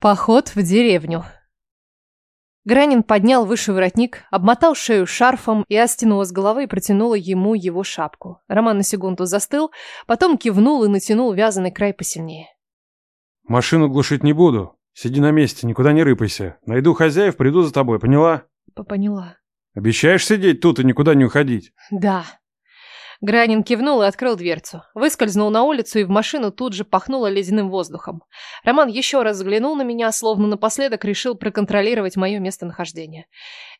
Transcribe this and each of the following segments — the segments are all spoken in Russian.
Поход в деревню. Гранин поднял выше воротник, обмотал шею шарфом, и стянула с головы и протянула ему его шапку. Роман на секунду застыл, потом кивнул и натянул вязаный край посильнее. «Машину глушить не буду. Сиди на месте, никуда не рыпайся. Найду хозяев, приду за тобой, поняла?» Поняла. «Обещаешь сидеть тут и никуда не уходить?» «Да». Гранин кивнул и открыл дверцу. Выскользнул на улицу и в машину тут же пахнуло ледяным воздухом. Роман еще раз взглянул на меня, словно напоследок решил проконтролировать мое местонахождение.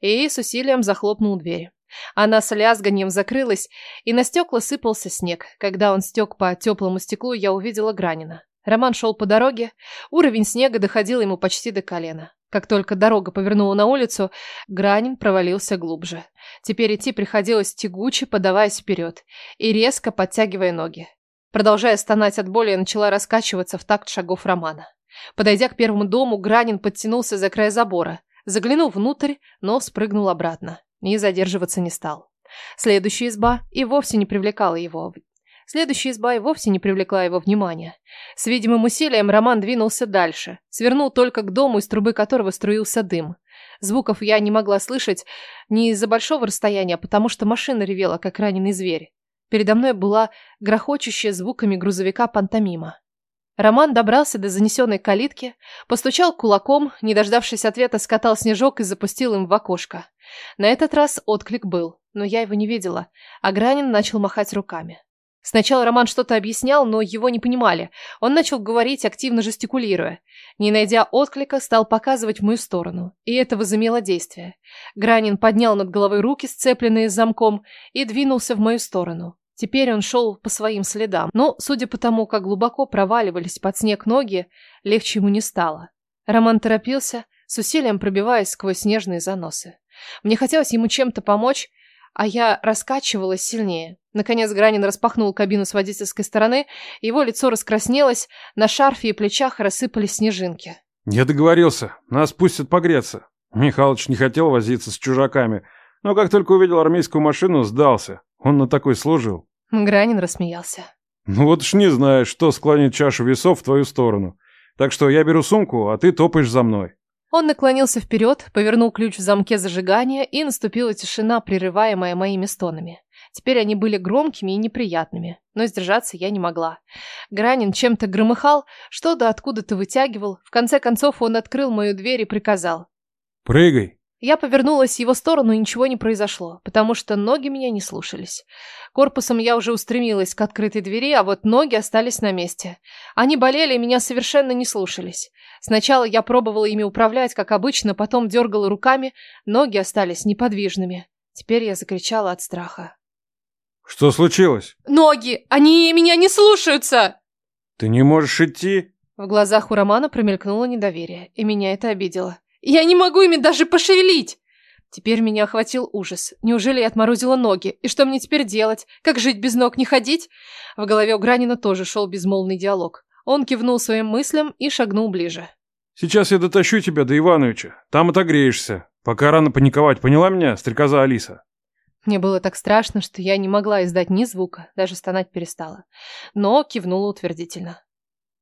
И с усилием захлопнул дверь. Она с лязганьем закрылась, и на стекла сыпался снег. Когда он стек по теплому стеклу, я увидела Гранина. Роман шел по дороге, уровень снега доходил ему почти до колена. Как только дорога повернула на улицу, Гранин провалился глубже. Теперь идти приходилось тягуче, подаваясь вперед и резко подтягивая ноги. Продолжая стонать от боли, я начала раскачиваться в такт шагов Романа. Подойдя к первому дому, Гранин подтянулся за край забора, заглянул внутрь, но спрыгнул обратно и задерживаться не стал. Следующая изба и вовсе не привлекала его Следующая изба и вовсе не привлекла его внимания. С видимым усилием Роман двинулся дальше, свернул только к дому, из трубы которого струился дым. Звуков я не могла слышать не из-за большого расстояния, а потому что машина ревела, как раненый зверь. Передо мной была грохочущая звуками грузовика пантомима. Роман добрался до занесенной калитки, постучал кулаком, не дождавшись ответа, скатал снежок и запустил им в окошко. На этот раз отклик был, но я его не видела, а Гранин начал махать руками. Сначала Роман что-то объяснял, но его не понимали. Он начал говорить, активно жестикулируя. Не найдя отклика, стал показывать в мою сторону. И это возымело действие. Гранин поднял над головой руки, сцепленные с замком, и двинулся в мою сторону. Теперь он шел по своим следам. Но, судя по тому, как глубоко проваливались под снег ноги, легче ему не стало. Роман торопился, с усилием пробиваясь сквозь снежные заносы. Мне хотелось ему чем-то помочь, а я раскачивалась сильнее. Наконец Гранин распахнул кабину с водительской стороны, его лицо раскраснелось, на шарфе и плечах рассыпались снежинки. «Я договорился, нас пустят погреться. Михалыч не хотел возиться с чужаками, но как только увидел армейскую машину, сдался. Он на такой служил». Гранин рассмеялся. «Ну вот уж не знаю, что склонит чашу весов в твою сторону. Так что я беру сумку, а ты топаешь за мной». Он наклонился вперед, повернул ключ в замке зажигания, и наступила тишина, прерываемая моими стонами. Теперь они были громкими и неприятными, но сдержаться я не могла. Гранин чем-то громыхал, что-то откуда-то вытягивал. В конце концов он открыл мою дверь и приказал. «Прыгай!» Я повернулась в его сторону, и ничего не произошло, потому что ноги меня не слушались. Корпусом я уже устремилась к открытой двери, а вот ноги остались на месте. Они болели и меня совершенно не слушались. Сначала я пробовала ими управлять, как обычно, потом дергала руками, ноги остались неподвижными. Теперь я закричала от страха. «Что случилось?» «Ноги! Они меня не слушаются!» «Ты не можешь идти?» В глазах у Романа промелькнуло недоверие, и меня это обидело. Я не могу ими даже пошевелить!» Теперь меня охватил ужас. Неужели я отморозила ноги? И что мне теперь делать? Как жить без ног, не ходить? В голове у Гранина тоже шел безмолвный диалог. Он кивнул своим мыслям и шагнул ближе. «Сейчас я дотащу тебя до Ивановича. Там отогреешься. Пока рано паниковать, поняла меня, стрекоза Алиса?» Мне было так страшно, что я не могла издать ни звука, даже стонать перестала. Но кивнула утвердительно.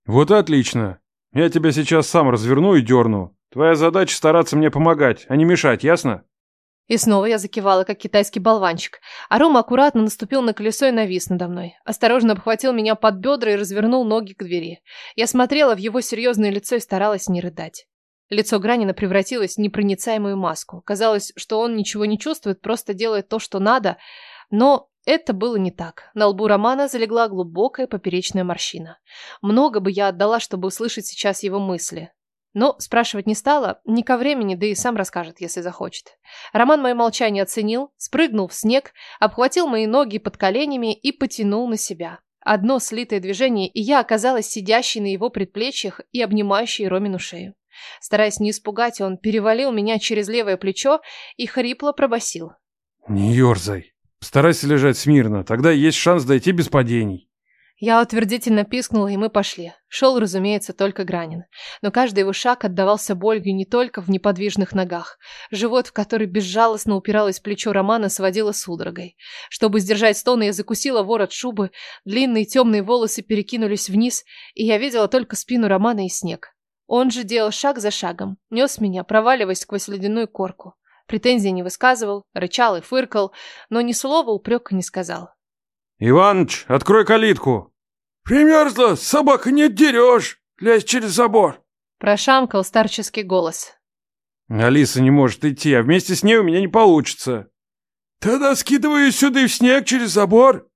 «Вот отлично. Я тебя сейчас сам разверну и дерну. Твоя задача стараться мне помогать, а не мешать, ясно? И снова я закивала, как китайский болванчик. А Рома аккуратно наступил на колесо и навис надо мной. Осторожно обхватил меня под бедра и развернул ноги к двери. Я смотрела в его серьезное лицо и старалась не рыдать. Лицо Гранина превратилось в непроницаемую маску. Казалось, что он ничего не чувствует, просто делает то, что надо. Но это было не так. На лбу Романа залегла глубокая поперечная морщина. Много бы я отдала, чтобы услышать сейчас его мысли. Но спрашивать не стала, ни ко времени, да и сам расскажет, если захочет. Роман мое молчание оценил, спрыгнул в снег, обхватил мои ноги под коленями и потянул на себя. Одно слитое движение, и я оказалась сидящей на его предплечьях и обнимающей Ромину шею. Стараясь не испугать, он перевалил меня через левое плечо и хрипло пробасил. «Не ерзай. Старайся лежать смирно, тогда есть шанс дойти без падений». Я утвердительно пискнула, и мы пошли. Шел, разумеется, только Гранин. Но каждый его шаг отдавался болью не только в неподвижных ногах. Живот, в который безжалостно упиралось плечо Романа, сводило судорогой. Чтобы сдержать стоны, я закусила ворот шубы, длинные темные волосы перекинулись вниз, и я видела только спину Романа и снег. Он же делал шаг за шагом, нес меня, проваливаясь сквозь ледяную корку. Претензий не высказывал, рычал и фыркал, но ни слова упрека не сказал. «Иваныч, открой калитку!» «Примерзла, собака не дерешь! Лезь через забор!» Прошамкал старческий голос. «Алиса не может идти, а вместе с ней у меня не получится». «Тогда скидываю сюда в снег через забор».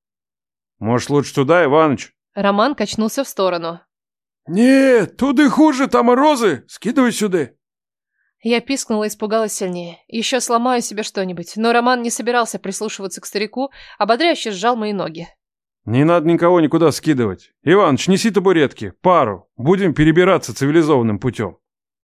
«Может, лучше туда, Иваныч?» Роман качнулся в сторону. «Нет, туды хуже, там морозы. Скидывай сюда». Я пискнула и испугалась сильнее. Еще сломаю себе что-нибудь, но Роман не собирался прислушиваться к старику, ободряюще сжал мои ноги. «Не надо никого никуда скидывать. Иваныч, неси табуретки, пару. Будем перебираться цивилизованным путем».